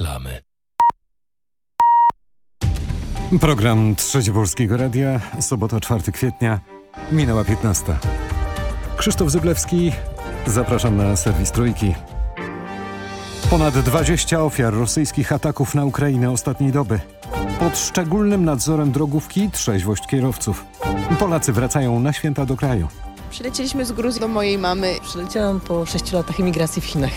reklamy. Program Trzeci Polskiego Radia, sobota 4 kwietnia, minęła 15. Krzysztof Zyblewski, zapraszam na serwis Trójki. Ponad 20 ofiar rosyjskich ataków na Ukrainę ostatniej doby. Pod szczególnym nadzorem drogówki trzeźwość kierowców. Polacy wracają na święta do kraju. Przylecieliśmy z Gruzji do mojej mamy. Przyleciałam po 6 latach emigracji w Chinach.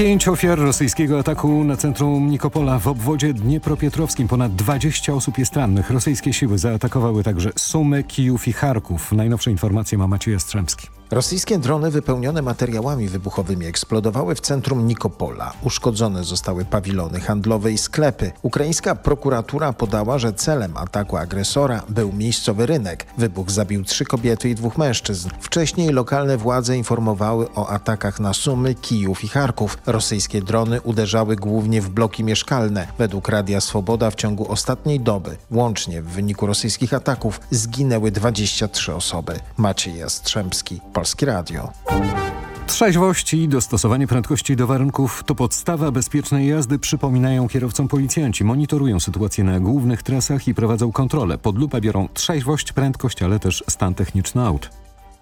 Pięć ofiar rosyjskiego ataku na centrum Nikopola w obwodzie dniepropietrowskim. Ponad 20 osób jest rannych. Rosyjskie siły zaatakowały także Sumy, Kijów i Charków. Najnowsze informacje ma Maciej Jastrzębski. Rosyjskie drony wypełnione materiałami wybuchowymi eksplodowały w centrum Nikopola. Uszkodzone zostały pawilony handlowe i sklepy. Ukraińska prokuratura podała, że celem ataku agresora był miejscowy rynek. Wybuch zabił trzy kobiety i dwóch mężczyzn. Wcześniej lokalne władze informowały o atakach na Sumy, Kijów i Charków. Rosyjskie drony uderzały głównie w bloki mieszkalne. Według Radia Swoboda w ciągu ostatniej doby, łącznie w wyniku rosyjskich ataków, zginęły 23 osoby. Maciej Jastrzębski, Polskie Radio. Trzeźwość i dostosowanie prędkości do warunków to podstawa bezpiecznej jazdy, przypominają kierowcom policjanci. Monitorują sytuację na głównych trasach i prowadzą kontrolę. Pod lupę biorą trzeźwość, prędkość, ale też stan techniczny aut.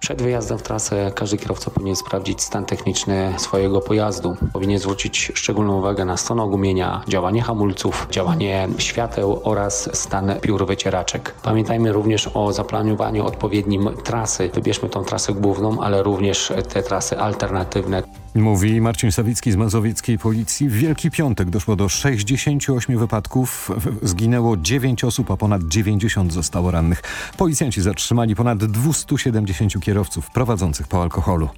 Przed wyjazdem w trasę każdy kierowca powinien sprawdzić stan techniczny swojego pojazdu. Powinien zwrócić szczególną uwagę na stan ogumienia, działanie hamulców, działanie świateł oraz stan piór wycieraczek. Pamiętajmy również o zaplanowaniu odpowiednim trasy. Wybierzmy tą trasę główną, ale również te trasy alternatywne. Mówi Marcin Sawicki z Mazowieckiej Policji. W Wielki Piątek doszło do 68 wypadków. Zginęło 9 osób, a ponad 90 zostało rannych. Policjanci zatrzymali ponad 270 kierowców prowadzących po alkoholu.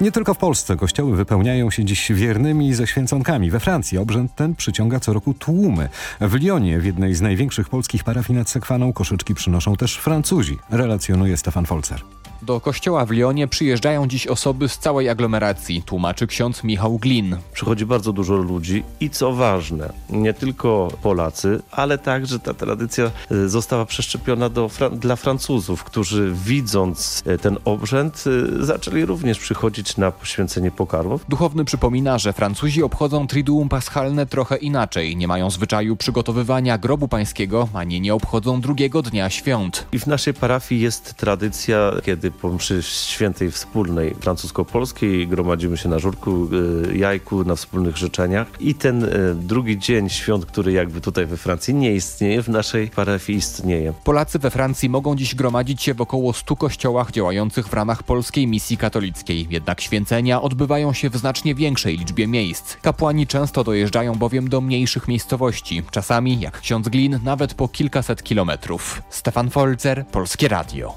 Nie tylko w Polsce kościoły wypełniają się dziś wiernymi ze święconkami. We Francji obrzęd ten przyciąga co roku tłumy. W Lyonie, w jednej z największych polskich parafii nad Sekwaną, koszyczki przynoszą też Francuzi, relacjonuje Stefan Folzer. Do kościoła w Lyonie przyjeżdżają dziś osoby z całej aglomeracji, tłumaczy ksiądz Michał Glin. Przychodzi bardzo dużo ludzi i co ważne, nie tylko Polacy, ale także ta tradycja e, została przeszczepiona do, dla Francuzów, którzy widząc e, ten obrzęd e, zaczęli również przychodzić na poświęcenie pokarmów. Duchowny przypomina, że Francuzi obchodzą Triduum Paschalne trochę inaczej. Nie mają zwyczaju przygotowywania grobu pańskiego, ani nie obchodzą drugiego dnia świąt. I w naszej parafii jest tradycja, kiedy po mszy świętej wspólnej francusko-polskiej gromadzimy się na żurku, y, jajku, na wspólnych życzeniach i ten y, drugi dzień świąt, który jakby tutaj we Francji nie istnieje, w naszej parafii istnieje. Polacy we Francji mogą dziś gromadzić się w około 100 kościołach działających w ramach polskiej misji katolickiej. Jednak święcenia odbywają się w znacznie większej liczbie miejsc. Kapłani często dojeżdżają bowiem do mniejszych miejscowości, czasami, jak ksiądz Glin, nawet po kilkaset kilometrów. Stefan Folzer, Polskie Radio.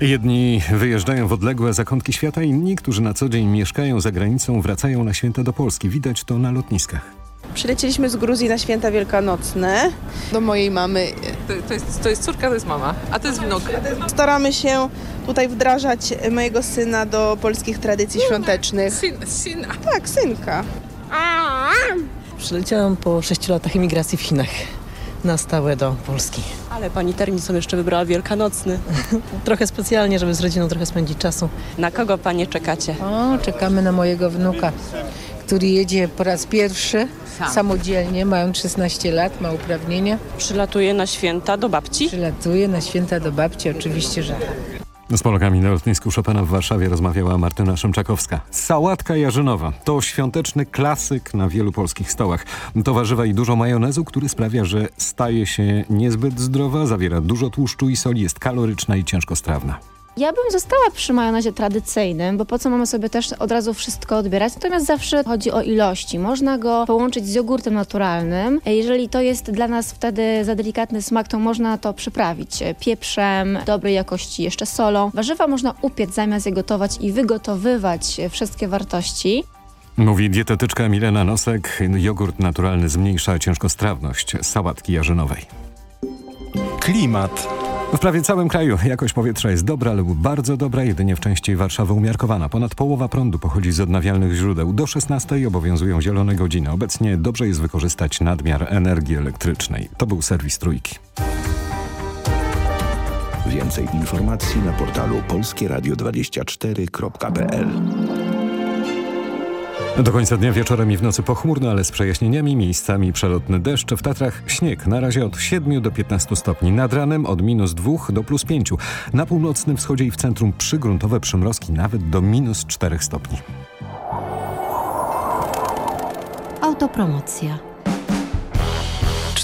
Jedni wyjeżdżają w odległe zakątki świata, inni, którzy na co dzień mieszkają za granicą, wracają na święta do Polski. Widać to na lotniskach. Przylecieliśmy z Gruzji na święta wielkanocne do mojej mamy. To, to, jest, to jest córka, to jest mama, a to jest wnuk. Staramy się tutaj wdrażać mojego syna do polskich tradycji świątecznych. Syn, syna. Tak, synka. Przyleciałam po 6 latach emigracji w Chinach na stałe do Polski. Ale pani termin sobie jeszcze wybrała wielkanocny. trochę specjalnie, żeby z rodziną trochę spędzić czasu. Na kogo panie czekacie? O, czekamy na mojego wnuka, który jedzie po raz pierwszy Sam. samodzielnie, mając 16 lat, ma uprawnienia. Przylatuje na święta do babci? Przylatuje na święta do babci, oczywiście, że tak. Z Polakami na lotnisku Chopina w Warszawie rozmawiała Martyna Szymczakowska. Sałatka jarzynowa to świąteczny klasyk na wielu polskich stołach. To warzywa i dużo majonezu, który sprawia, że staje się niezbyt zdrowa, zawiera dużo tłuszczu i soli, jest kaloryczna i ciężkostrawna. Ja bym została przy majonezie tradycyjnym, bo po co mamy sobie też od razu wszystko odbierać? Natomiast zawsze chodzi o ilości. Można go połączyć z jogurtem naturalnym. Jeżeli to jest dla nas wtedy za delikatny smak, to można to przyprawić pieprzem, dobrej jakości jeszcze solą. Warzywa można upiec zamiast je gotować i wygotowywać wszystkie wartości. Mówi dietetyczka Milena Nosek. Jogurt naturalny zmniejsza ciężkostrawność sałatki jarzynowej. Klimat. W prawie całym kraju jakość powietrza jest dobra lub bardzo dobra, jedynie w części Warszawy umiarkowana. Ponad połowa prądu pochodzi z odnawialnych źródeł. Do 16 obowiązują zielone godziny. Obecnie dobrze jest wykorzystać nadmiar energii elektrycznej. To był serwis Trójki. Więcej informacji na portalu polskieradio24.pl Do końca dnia wieczorem i w nocy pochmurno, ale z przejaśnieniami, miejscami przelotny deszcz. W Tatrach śnieg na razie od 7 do 15 stopni. Nad ranem od minus 2 do plus 5. Na północnym wschodzie i w centrum przygruntowe przymrozki nawet do minus 4 stopni. Autopromocja.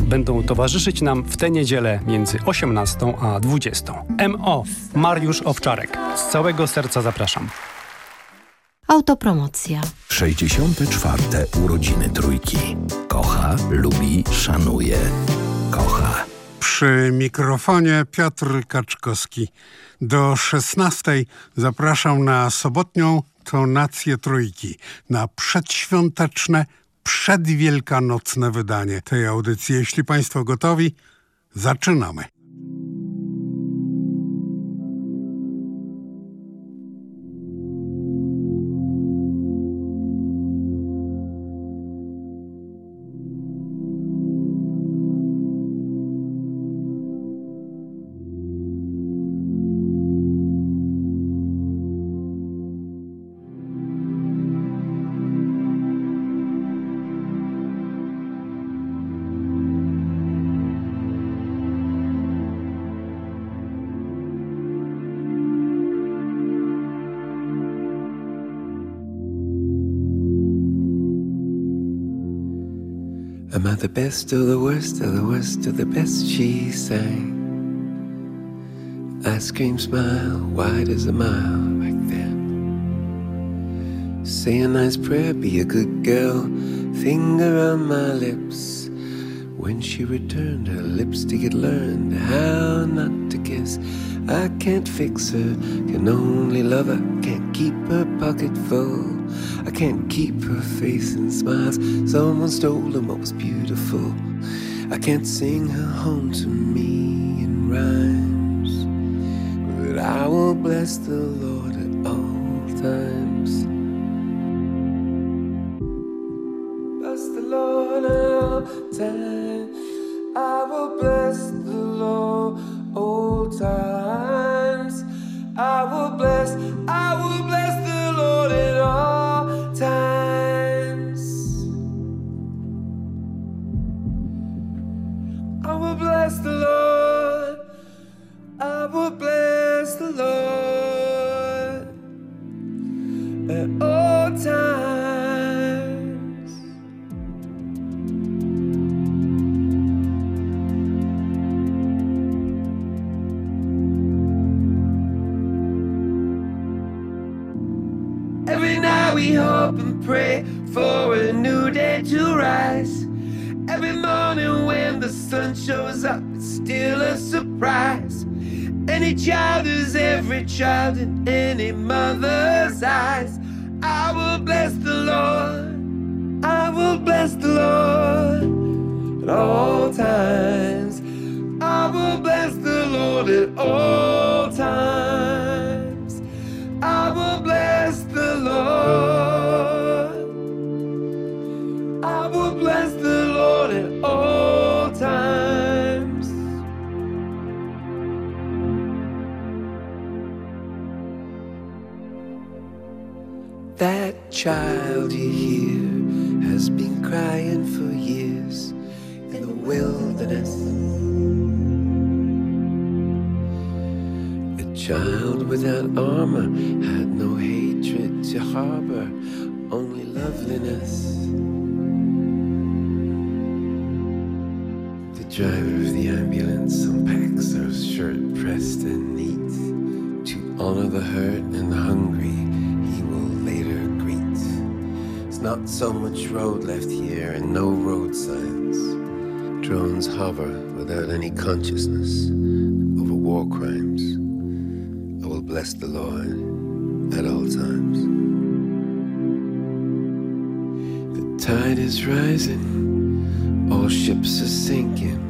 będą towarzyszyć nam w tę niedzielę między 18 a 20. MO Mariusz Owczarek. Z całego serca zapraszam. Autopromocja. 64. urodziny trójki. Kocha, lubi, szanuje. Kocha. Przy mikrofonie Piotr Kaczkowski. Do 16 zapraszam na sobotnią tonację trójki, na przedświąteczne, przedwielkanocne wydanie tej audycji. Jeśli Państwo gotowi, zaczynamy. Best or the worst or the worst or the best? She sang. Ice cream smile, wide as a mile back then. Say a nice prayer, be a good girl, finger on my lips. When she returned, her lipstick had learned how not to kiss. I can't fix her, can only love her, can't keep her pocket full. Can't keep her face and smiles. Someone stole her most beautiful. I can't sing her home to me in rhymes, but I will bless the Lord at all times. Bless the Lord at all times. The driver of the ambulance unpacks her shirt pressed and neat to honor the hurt and the hungry he will later greet. It's not so much road left here and no road signs. Drones hover without any consciousness over war crimes. I will bless the Lord at all times. Tide is rising, all ships are sinking.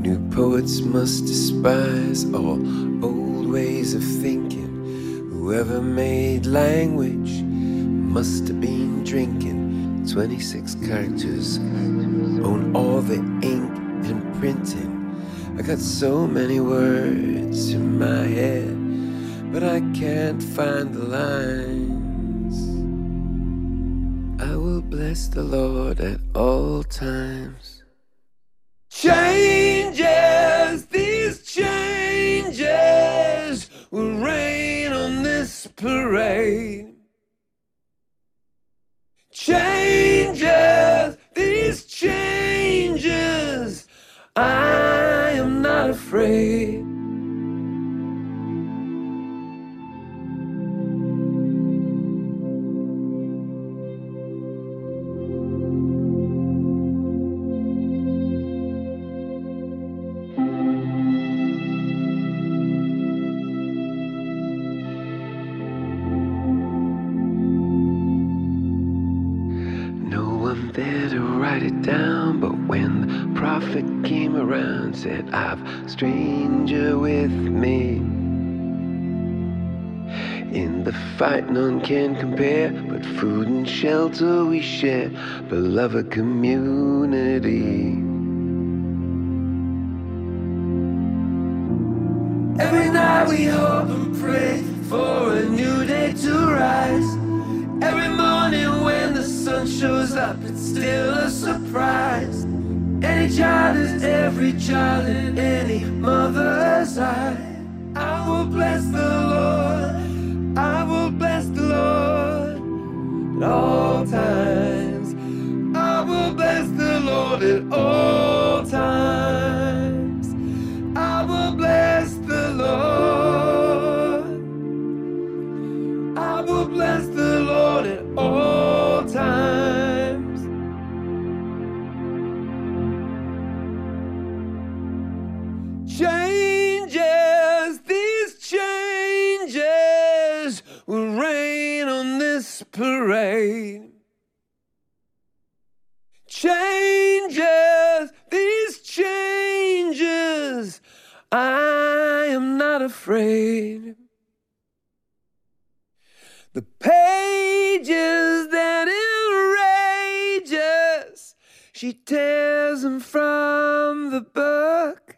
New poets must despise all old ways of thinking. Whoever made language must have been drinking 26 characters on all the ink and printing. I got so many words in my head, but I can't find the lines. Bless the Lord at all times. Changes, these changes will rain on this parade. Prophet came around, said, I've stranger with me. In the fight, none can compare, but food and shelter we share, beloved community. Every night we hope and pray for a new day to rise. Every morning when the sun shows up, it's still a surprise. Any child is every child in any mother's eye. I will bless the Lord. I will bless the Lord at all times. I will bless the Lord at all afraid. The pages that enrage us, she tears them from the book.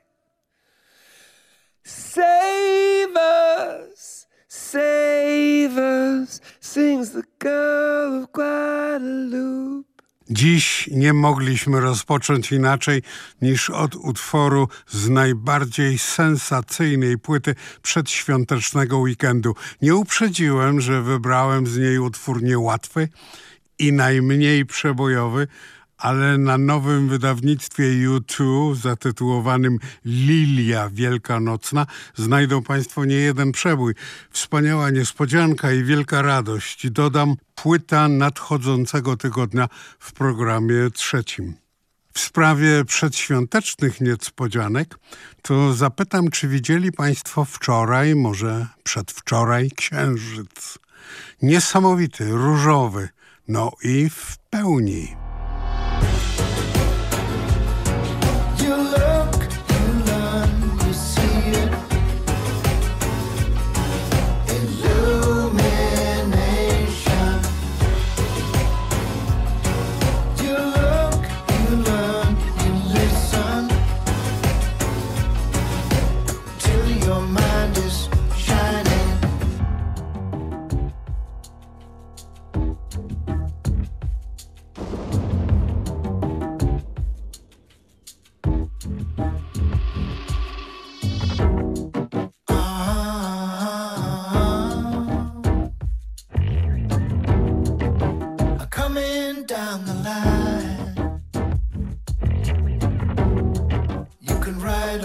Save us, save us, sings the girl of Guadalupe. Dziś nie mogliśmy rozpocząć inaczej niż od utworu z najbardziej sensacyjnej płyty przedświątecznego weekendu. Nie uprzedziłem, że wybrałem z niej utwór niełatwy i najmniej przebojowy, ale na nowym wydawnictwie U2 zatytułowanym Lilia Wielkanocna znajdą Państwo nie jeden przebój. Wspaniała niespodzianka i wielka radość. Dodam płyta nadchodzącego tygodnia w programie trzecim. W sprawie przedświątecznych niespodzianek to zapytam, czy widzieli Państwo wczoraj, może przedwczoraj, księżyc. Niesamowity, różowy, no i w pełni.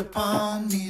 upon me.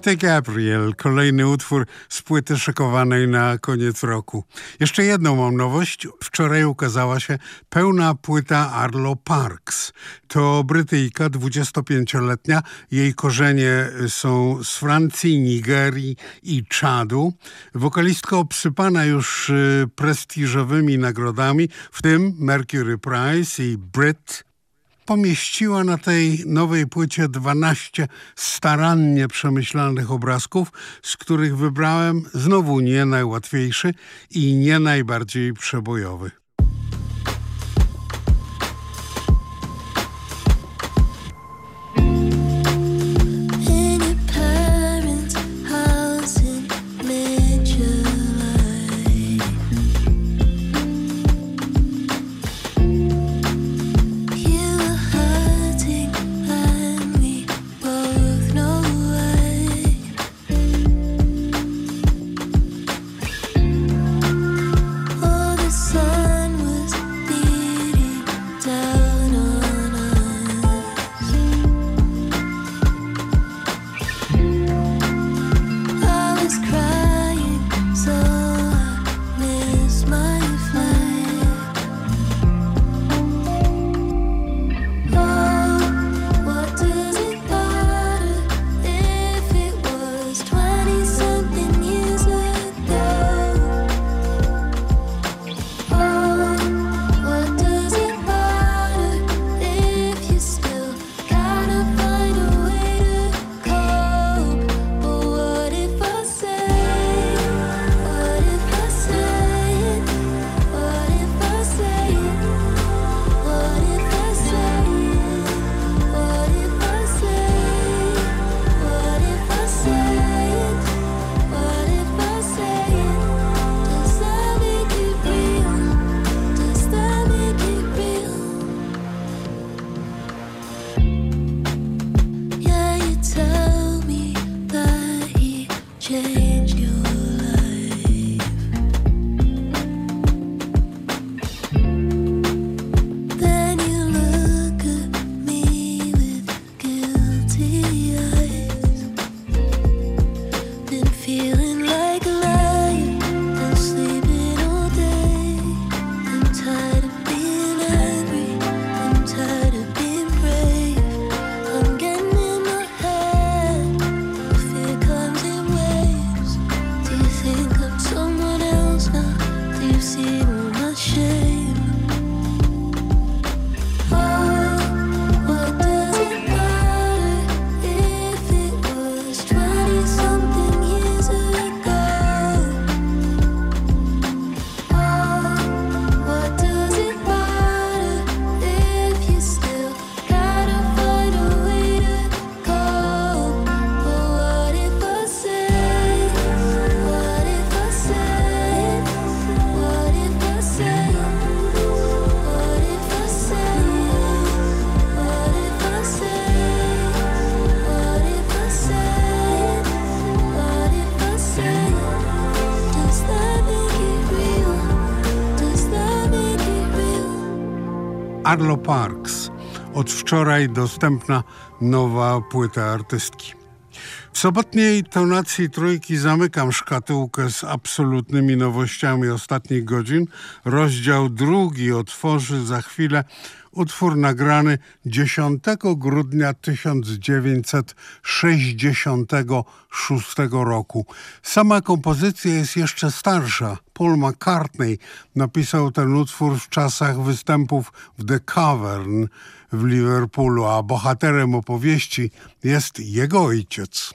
Anita Gabriel, kolejny utwór z płyty szykowanej na koniec roku. Jeszcze jedną mam nowość. Wczoraj ukazała się pełna płyta Arlo Parks. To Brytyjka, 25-letnia. Jej korzenie są z Francji, Nigerii i Czadu. Wokalistka obsypana już y, prestiżowymi nagrodami, w tym Mercury Prize i Brit pomieściła na tej nowej płycie 12 starannie przemyślanych obrazków, z których wybrałem znowu nie najłatwiejszy i nie najbardziej przebojowy. Arlo Parks. Od wczoraj dostępna nowa płyta artystki. W sobotniej tonacji trójki zamykam szkatułkę z absolutnymi nowościami ostatnich godzin. Rozdział drugi otworzy za chwilę utwór nagrany 10 grudnia 1966 roku. Sama kompozycja jest jeszcze starsza – Paul McCartney napisał ten utwór w czasach występów w The Cavern w Liverpoolu, a bohaterem opowieści jest jego ojciec.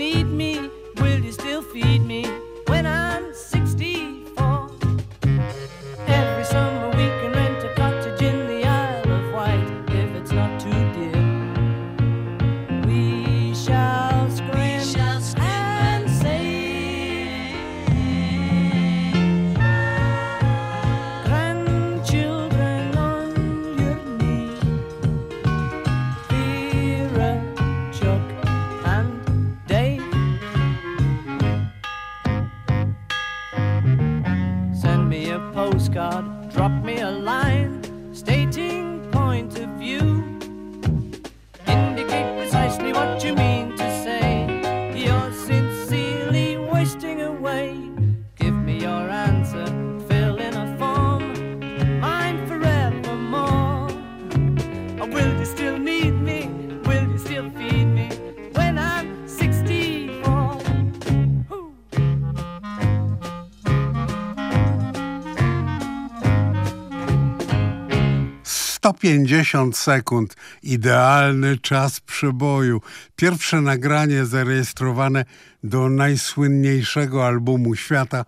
need me? Will you still feed me 150 sekund. Idealny czas przeboju. Pierwsze nagranie zarejestrowane do najsłynniejszego albumu świata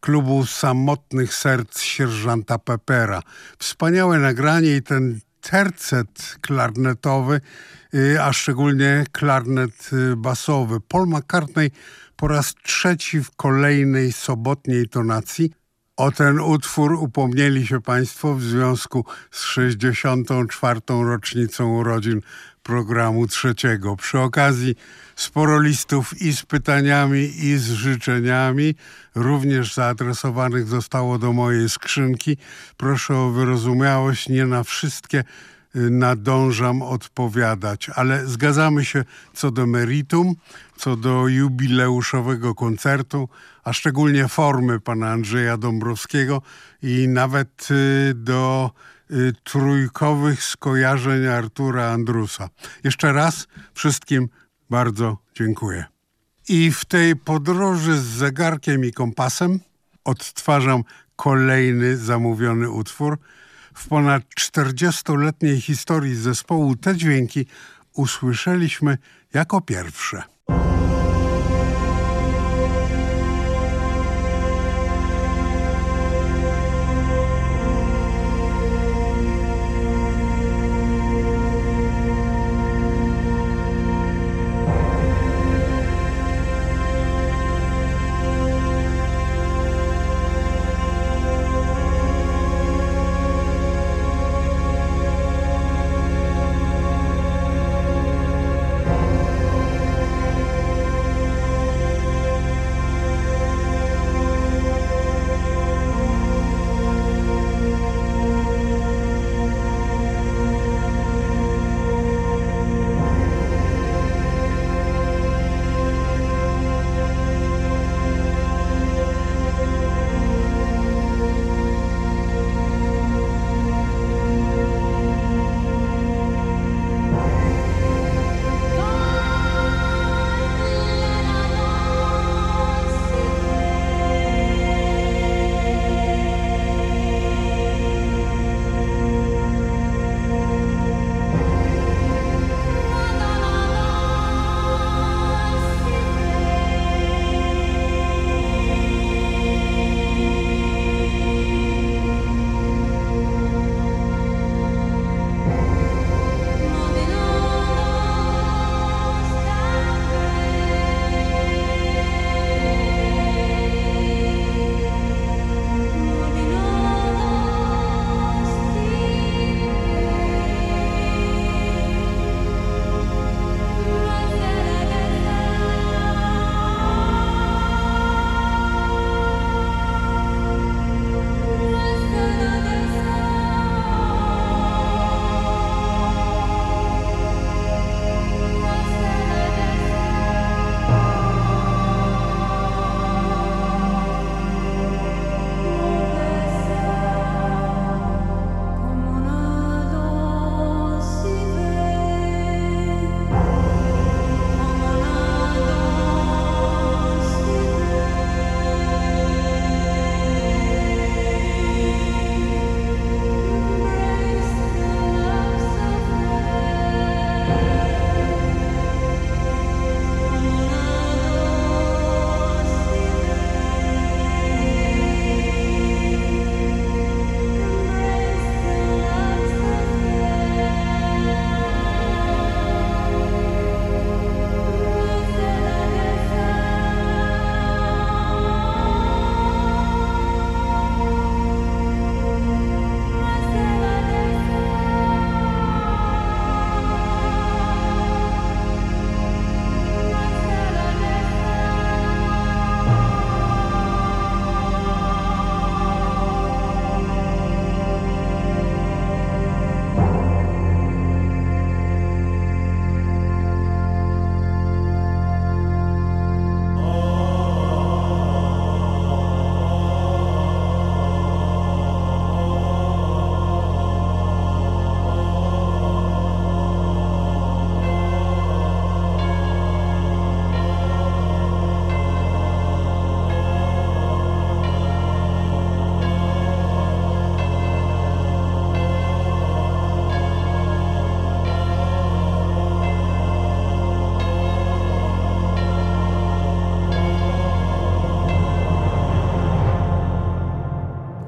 klubu Samotnych Serc Sierżanta Pepera. Wspaniałe nagranie i ten tercet klarnetowy, y, a szczególnie klarnet y, basowy. Paul McCartney po raz trzeci w kolejnej sobotniej tonacji o ten utwór upomnieli się Państwo w związku z 64. rocznicą urodzin programu trzeciego. Przy okazji sporo listów i z pytaniami, i z życzeniami, również zaadresowanych zostało do mojej skrzynki. Proszę o wyrozumiałość, nie na wszystkie nadążam odpowiadać, ale zgadzamy się co do meritum, co do jubileuszowego koncertu, a szczególnie formy pana Andrzeja Dąbrowskiego i nawet y, do y, trójkowych skojarzeń Artura Andrusa. Jeszcze raz wszystkim bardzo dziękuję. I w tej podróży z zegarkiem i kompasem odtwarzam kolejny zamówiony utwór. W ponad 40-letniej historii zespołu te dźwięki usłyszeliśmy jako pierwsze.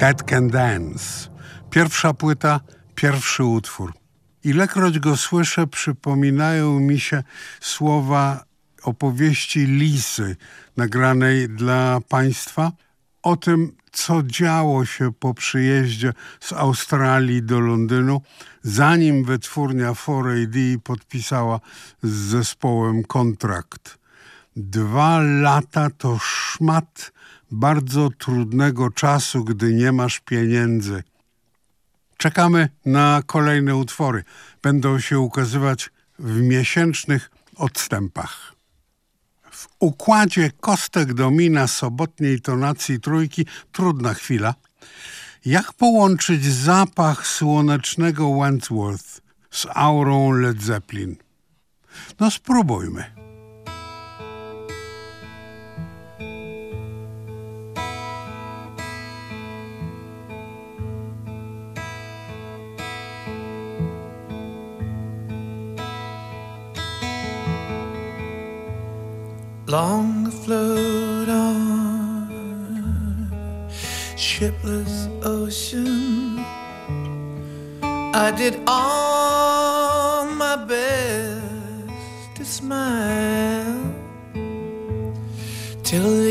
Dead Can Dance. Pierwsza płyta, pierwszy utwór. Ilekroć go słyszę, przypominają mi się słowa opowieści Lisy, nagranej dla Państwa, o tym, co działo się po przyjeździe z Australii do Londynu, zanim wytwórnia 4AD podpisała z zespołem kontrakt. Dwa lata to szmat bardzo trudnego czasu, gdy nie masz pieniędzy. Czekamy na kolejne utwory. Będą się ukazywać w miesięcznych odstępach. W układzie kostek domina sobotniej tonacji trójki trudna chwila. Jak połączyć zapach słonecznego Wentworth z aurą Led Zeppelin? No spróbujmy. Long float on. Shipless ocean. I did all my best to smile till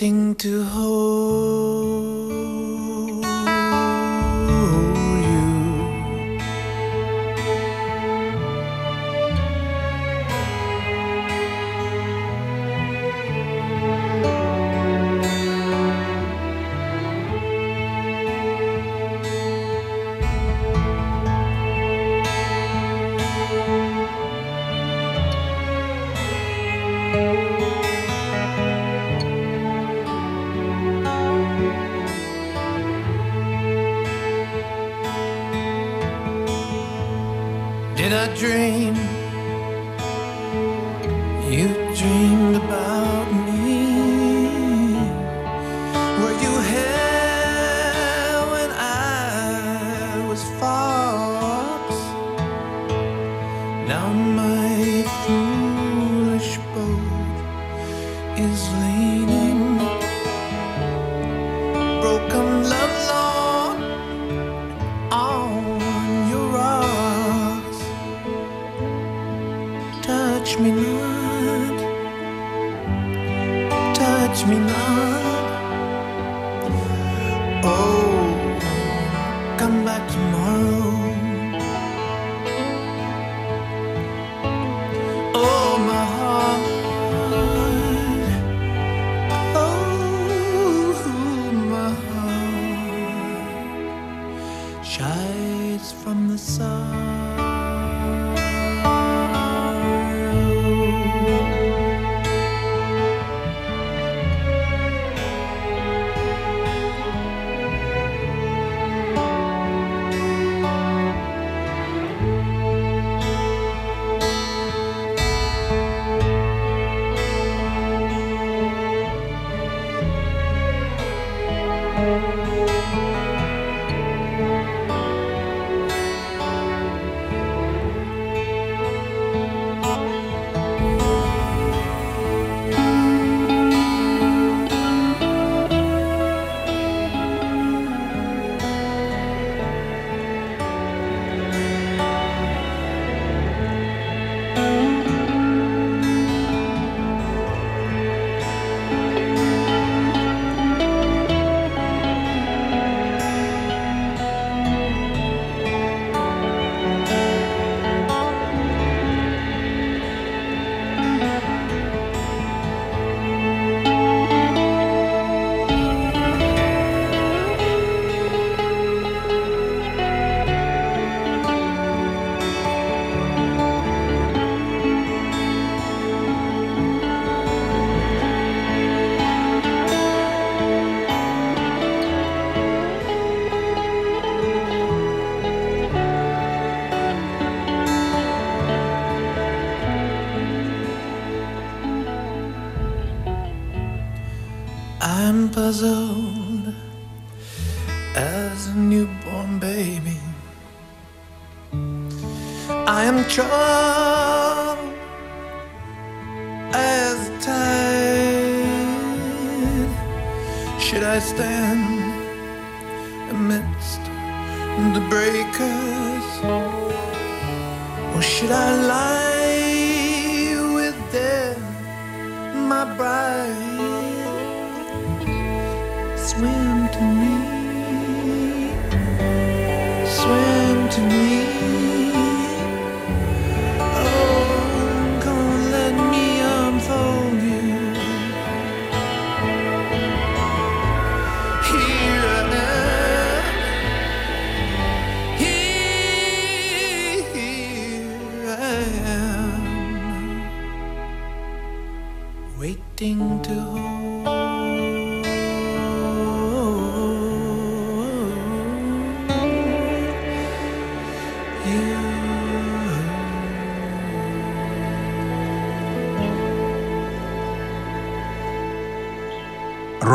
waiting to hold. My foolish boat is leaning. Broken love on your rocks. Touch me not, touch me not.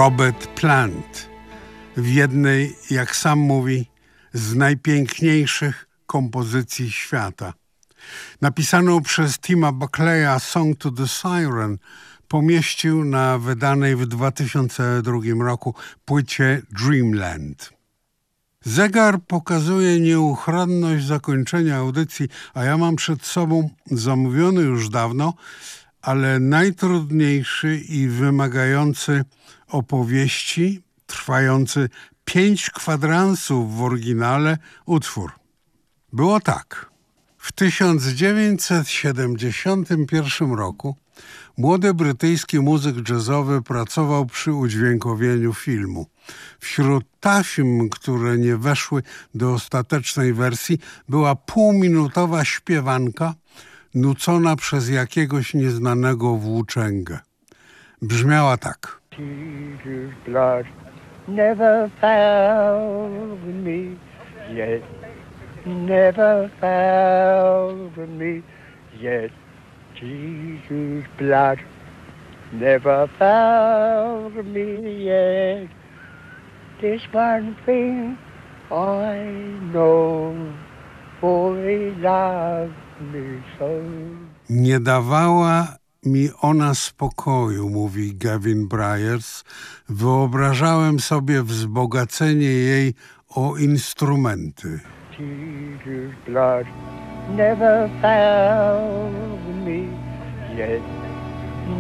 Robert Plant w jednej, jak sam mówi, z najpiękniejszych kompozycji świata. Napisaną przez Tima Buckleya Song to the Siren pomieścił na wydanej w 2002 roku płycie Dreamland. Zegar pokazuje nieuchronność zakończenia audycji, a ja mam przed sobą zamówiony już dawno, ale najtrudniejszy i wymagający opowieści, trwający pięć kwadransów w oryginale utwór. Było tak. W 1971 roku młody brytyjski muzyk jazzowy pracował przy udźwiękowieniu filmu. Wśród taśm, które nie weszły do ostatecznej wersji, była półminutowa śpiewanka nucona przez jakiegoś nieznanego włóczęgę. Brzmiała tak. Jesus' blood never found me yet, never found me yet. Jesus' blood never found me yet. This one thing I know, for he loved me so. Nie dawała mi ona spokoju, mówi Gavin Bryars. Wyobrażałem sobie wzbogacenie jej o instrumenty. Never found me yet,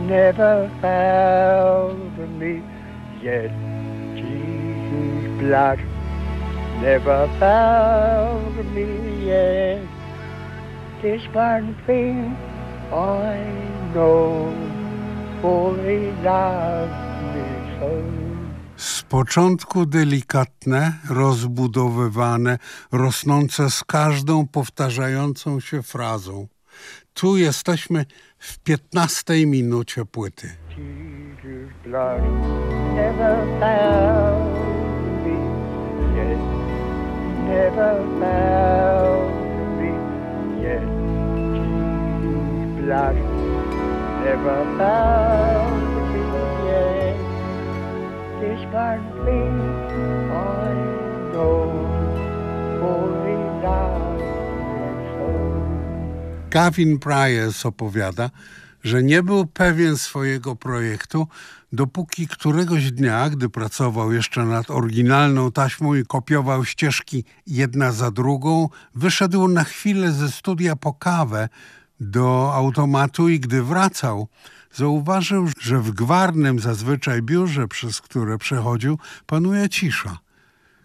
never found me yet. Jesus' blood never found me yet. This one thing I know, for he loved me so. Z początku delikatne, rozbudowywane, rosnące z każdą powtarzającą się frazą. Tu jesteśmy w piętnastej minucie płyty. Blood never found thing I know. Gavin opowiada, że nie był pewien swojego projektu, dopóki któregoś dnia, gdy pracował jeszcze nad oryginalną taśmą i kopiował ścieżki jedna za drugą, wyszedł na chwilę ze studia po kawę do automatu i gdy wracał, zauważył, że w gwarnym zazwyczaj biurze, przez które przechodził, panuje cisza.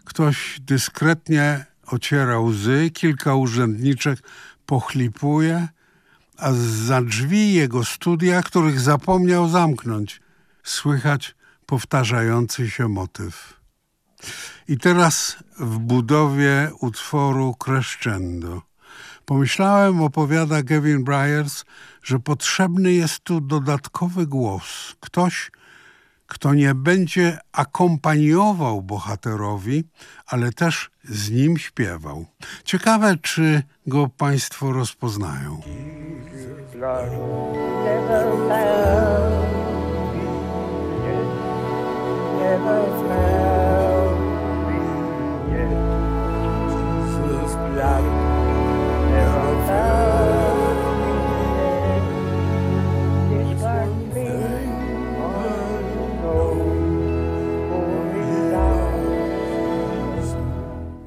Ktoś dyskretnie ociera łzy, kilka urzędniczek pochlipuje, a za drzwi jego studia, których zapomniał zamknąć, słychać powtarzający się motyw. I teraz w budowie utworu crescendo. Pomyślałem, opowiada Gavin Bryars, że potrzebny jest tu dodatkowy głos. Ktoś, kto nie będzie akompaniował bohaterowi, ale też z nim śpiewał. Ciekawe, czy go Państwo rozpoznają. Jesus'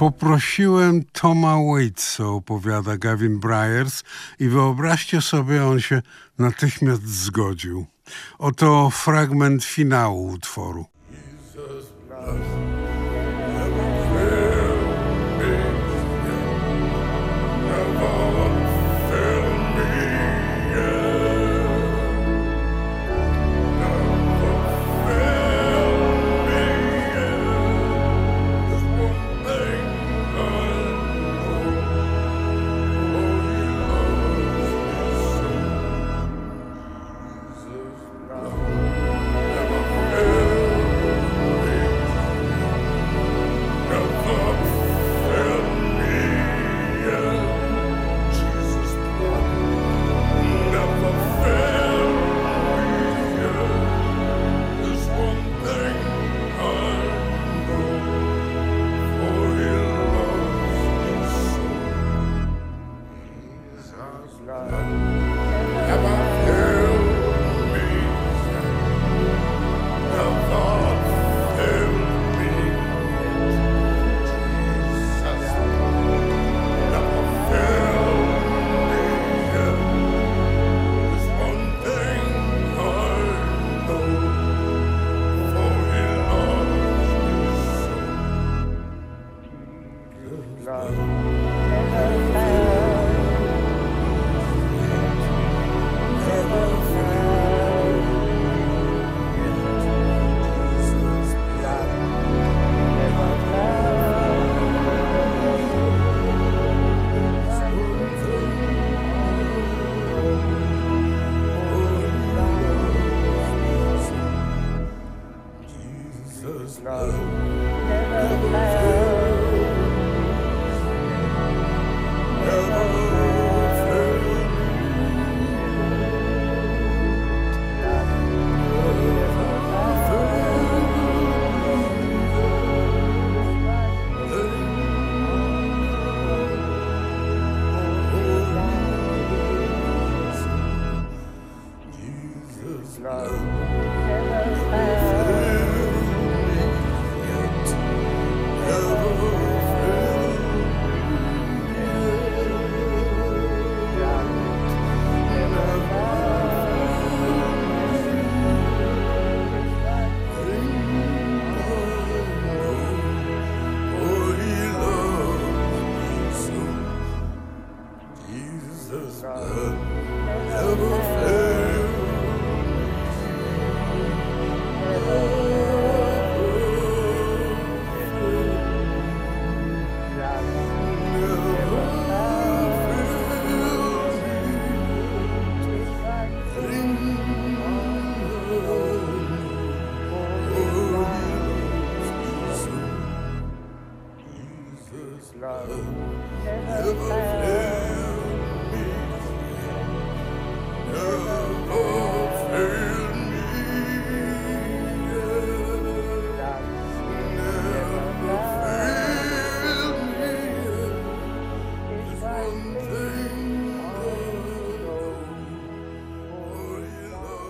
Poprosiłem Toma Waitsa, opowiada Gavin Bryars i wyobraźcie sobie, on się natychmiast zgodził. Oto fragment finału utworu.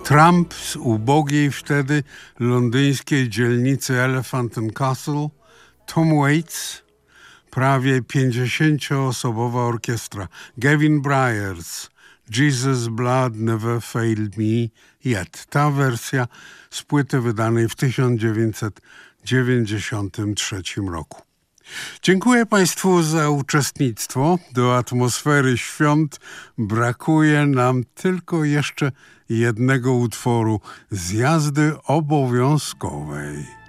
Trump z ubogiej wtedy londyńskiej dzielnicy Elephant and Castle, Tom Waits, prawie 50-osobowa orkiestra, Gavin Bryars, Jesus Blood Never Failed Me Yet. Ta wersja z płyty wydanej w 1993 roku. Dziękuję Państwu za uczestnictwo. Do atmosfery świąt brakuje nam tylko jeszcze jednego utworu z jazdy obowiązkowej.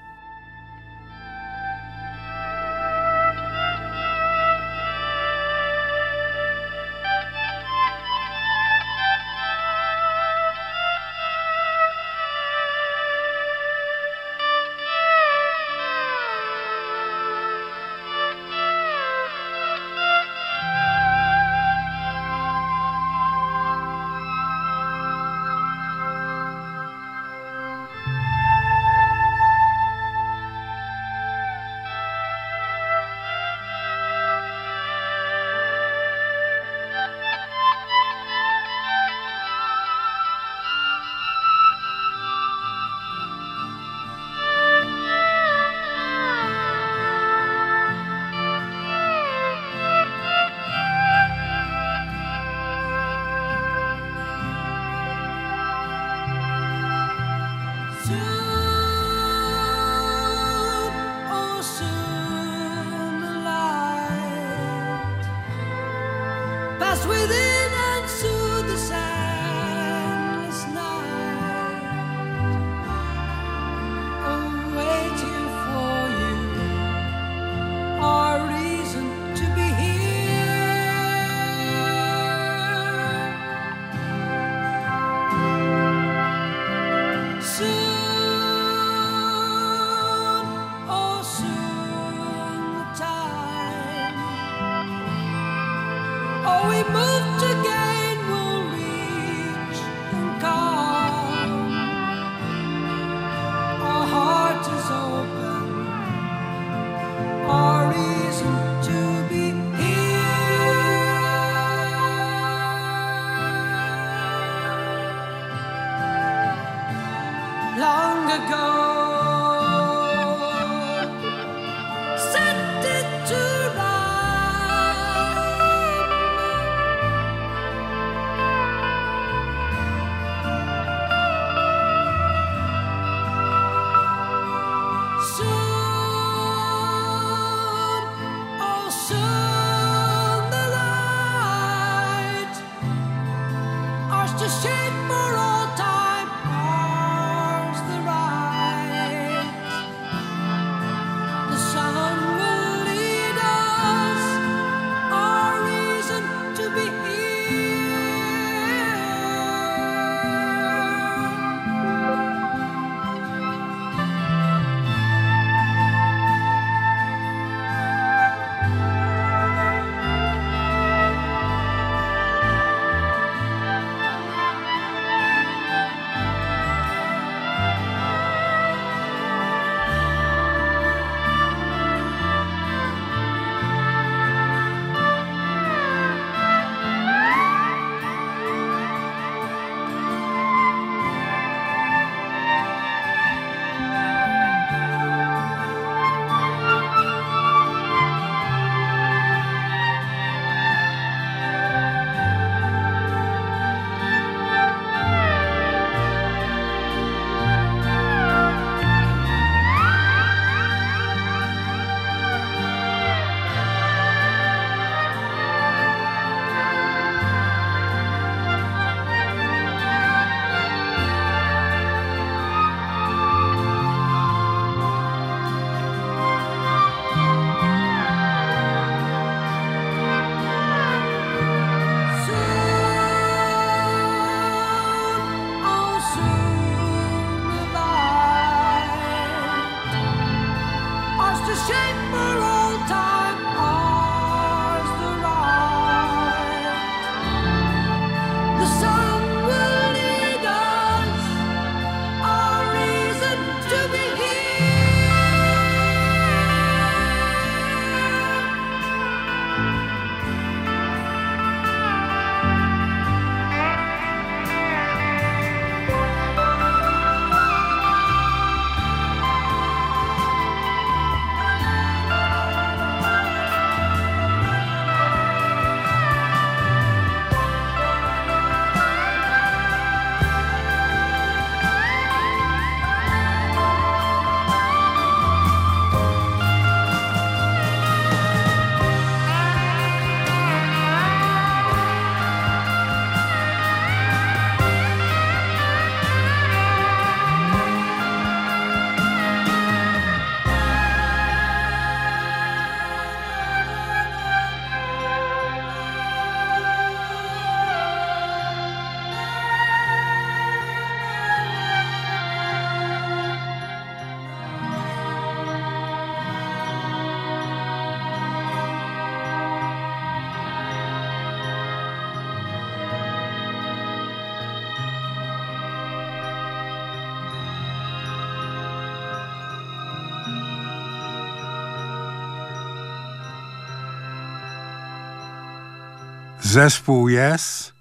Zespół Yes,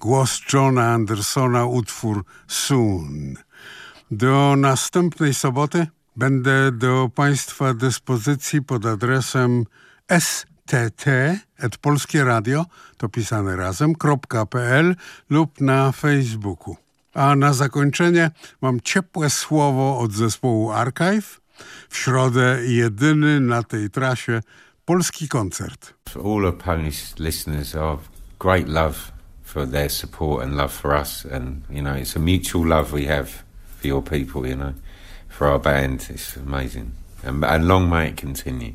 głos Johna Andersona, utwór Soon. Do następnej soboty będę do Państwa dyspozycji pod adresem stt polskie radio, to pisane razem, .pl lub na Facebooku. A na zakończenie mam ciepłe słowo od zespołu Archive. W środę jedyny na tej trasie polski koncert. All of Polish listeners, our great love for their support and love for us, and you know, it's a mutual love we have for your people. You know, for our band, it's amazing, and, and long may it continue.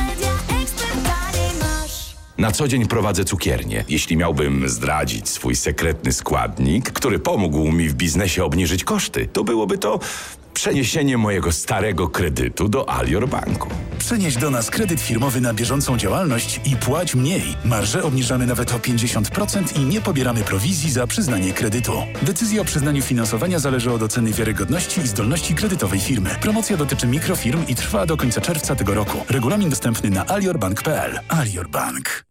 Na co dzień prowadzę cukiernię. Jeśli miałbym zdradzić swój sekretny składnik, który pomógł mi w biznesie obniżyć koszty, to byłoby to przeniesienie mojego starego kredytu do Alior Banku. Przenieś do nas kredyt firmowy na bieżącą działalność i płać mniej. Marże obniżamy nawet o 50% i nie pobieramy prowizji za przyznanie kredytu. Decyzja o przyznaniu finansowania zależy od oceny wiarygodności i zdolności kredytowej firmy. Promocja dotyczy mikrofirm i trwa do końca czerwca tego roku. Regulamin dostępny na aliorbank.pl. Alior Bank.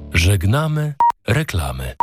Żegnamy reklamy.